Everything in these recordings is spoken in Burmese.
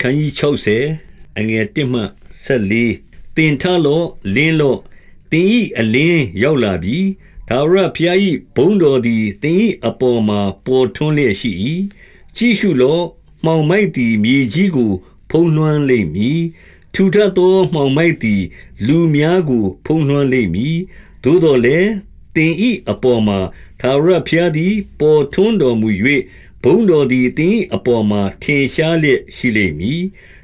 ခန်းကြီး60အငယ်1မှ14တင်ထလော့လင်းလော့တင်ဤအလင်းရောက်လာပြီဒါဝရဖျားဤဘုံတော်သည်တင်ဤအပေါ်မှာပေါ်ထွန်းလျက်ရှိ၏ကြည့်ရှုလော့မှောင်မိုက်သည်မြေကြီးကို ဖုံးလွှမ်းလိမ့်မည်ထူထပ်သောမှောင်မိုက်သည် လူများကို ဖုံးလွှမ်းလိမ့်မည်သို့တော်လည်းတင်ဤအပေါ်မှာသာရဖျားသည် ပေါ်ထွန်းတော်မူ၍ ဘုံတော်သည်တင်ဤအပေါ်မှာထင်ရှားလျက်ရှိလိမ့်မည်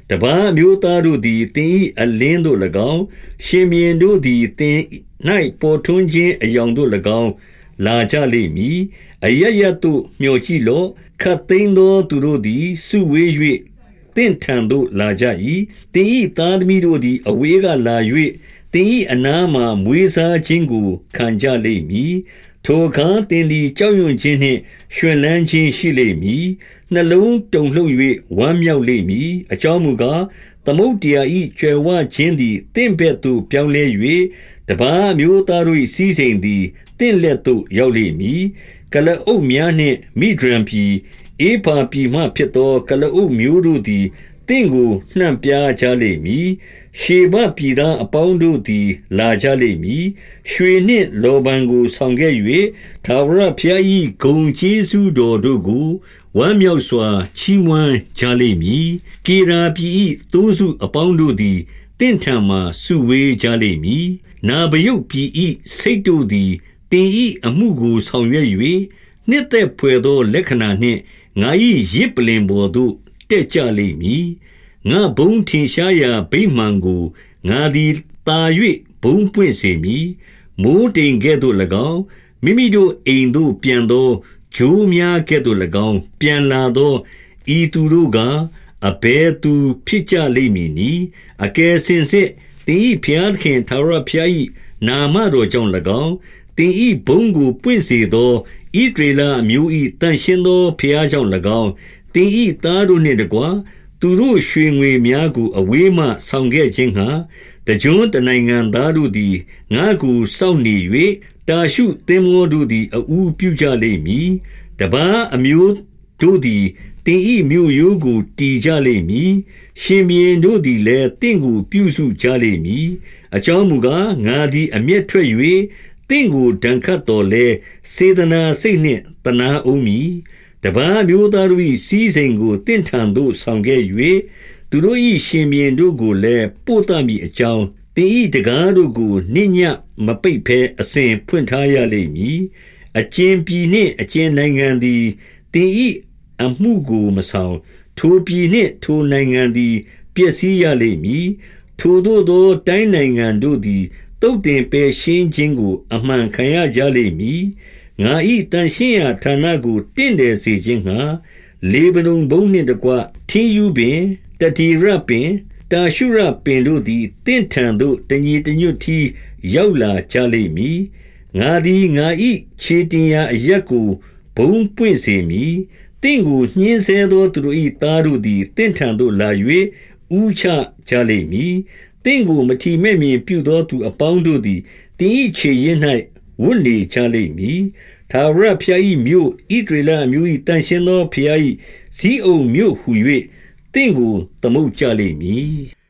တပန်းမျိုးသားတို့သည်တင်ဤအလင်းတို့၎င်းရှင်မြင်းတို့သည်တင်၌ပေါ်ထွန်းခြင်းအယောင်တို့၎င်းလာကြလိမ့်မည်အရရတို့မျှော်ကြည့်လော့ခတ်သိမ်းသောသူတို့သည်စုဝေး၍တင့်ထံသို့လာကြ၏တင်ဤသားသမီးတို့သည်အဝေးကလာ၍တင်ဤအနားမှမွေးစားခြင်းကိုခံကြလိမ့်မည် ထိုအခါသင်သည်ကြောက်ရွံ့ခြင်းနှင့်ရွှင်လန်းခြင်းရှိလိမ့်မည်နှလုံးတုန်လှုပ်၍ဝမ်းမြောက်လိမ့်မည်အကြောင်းမူကားသမုတ်တရားဤကျွယ်ဝခြင်းသည်တင့်ဘက်သို့ပြောင်းလဲ၍တပားမျိုးသားတို့၏စီးစိမ်သည်တင့်လက်သို့ရောက်လိမ့်မည်ကလအုပ်များနှင့်မိဒရန်ပြည်အေဖာပြည်မှဖြစ်သောကလအုပ်မျိုးတို့သည် တင့်ကိုနှံ့ပြားကြလိမ့်မည်ရှေဘပြည်သားအပေါင်းတို့သည် လာကြလိမ့်မည်ရွှေနှင့်လောဘံကိုဆောင်ခဲ့၍သာဝရဖျား၏ဂုံကျေးဇူးတော်တို့ကိုဝမ်းမြောက်စွာ ချီးမွမ်းကြလိမ့်မည်ကေရာပြည်၏သိုးစုအပေါင်းတို့သည်တင့်ထံမှစုဝေးကြလိမ့်မည်နာဘယုတ်ပြည်၏စိတ်တို့သည်တင်၏အမှုကိုဆောင်ရွက်၍နှစ်သက်ဖွယ်သောလက္ခဏာနှင့်ငါ၏ရစ်ပလင်ပေါ်သို့ တက်ကြလိမ့်မည်ငါဘုံထင်ရှားရာဗိမှန်ကိုငါသည်တာ၍ဘုံပွင့်စေမည်မိုးတိမ်ကဲ့သို့၎င်းမိမိတို့အိမ်သို့ပြန်သောဂျိုးများကဲ့သို့၎င်း ပြန်လာသောဤသူတို့ကအဘဲသူဖြစ်ကြလိမ့်မည်နီအကယ်စင်စစ်တင်ဤဖျားခင်သာရဖျားဤနာမတော်ကြောင့်၎င်းတင်ဤဘုံကိုပွင့်စေသောဣဒေလအမျိုးဤတန်ရှင်းသောဖျားကြောင့်၎င်း တင်ဤသားတို့နှင့်တကွာသူတို့ရွှေငွေများကို အဝေးမှဆောင်ခဲ့ခြင်းဟာတကြွတနိုင်ငံသားတို့သည်ငါကိုစောင့်နေ၍တာရှုသင်္ဘောတို့သည်အူပြုကြလိမ့်မည်တပားအမျိုးတို့သည်တင်ဤမြို့ရိုးကိုတီကြလိမ့်မည်ရှင်မြေတို့သည်လည်းတင့်ကိုပြုစုကြလိမ့်မည်အကြောင်းမူကားငါသည်အမျက်ထွက်၍တင့်ကိုဒဏ်ခတ်တော်လဲစေတနာစိတ်နှင့်တနာအောင်မည် တပန်းမျိုးသားတို့၏စီးစိမ်ကိုတင့်ထံသို့ဆောင်ခဲ့၍သူတို့၏ရှင်မြင်းတို့ကိုလည်းပို့တမည်အကြောင်းတင်ဤတကားတို့ကိုနှိညမပိတ်ဖဲအစဉ်ဖွင့်ထားရလိမ့်မည်အကျဉ်ပြည်နှင့်အကျဉ်နိုင်ငံသည်တင်ဤအမှုကိုမဆောင်ထိုပြည်နှင့်ထိုနိုင်ငံသည်ပျက်စီးရလိမ့်မည်ထိုတို့သောတိုင်းနိုင်ငံတို့သည်တုတ်တင်ပယ်ရှင်းခြင်းကို အမှန်ခံရကြလိမ့်မည် ငါဤတန်ရှင်းရာဌာနကိုတင့်တယ်စေခြင်းငှာလေဗနုန်ဘုံနှင့်တကွထင်းယူပင်တတိရပင်တာရှုရပင်တို့သည်တင့်ထံသို့တညီတညွတ်ထီရောက်လာကြလိမ့်မည်ငါသည်ငါဤခြေတင်ရာအရက်ကိုဘုံပွင့်စေမည်တင့်ကိုညှင်းဆဲသောသူတို့၏သားတို့သည်တင့်ထံသို့လာ၍ဥချကြလိမ့်မည်တင့်ကိုမထီမဲ့မြင်ပြုသောသူအပေါင်းတို့သည်တင်း၏ခြေရင်း၌ ဝတ်နေကြလိမ့်မည်။ထာဝရဘုရား၏မြို့ဣဒရေလအမျိုး၏တန်ရှင်းသောဘုရား၏ဇီးအုံမြို့ဟု၍တင့်ကိုသမုတ်ကြလိမ့်မည်။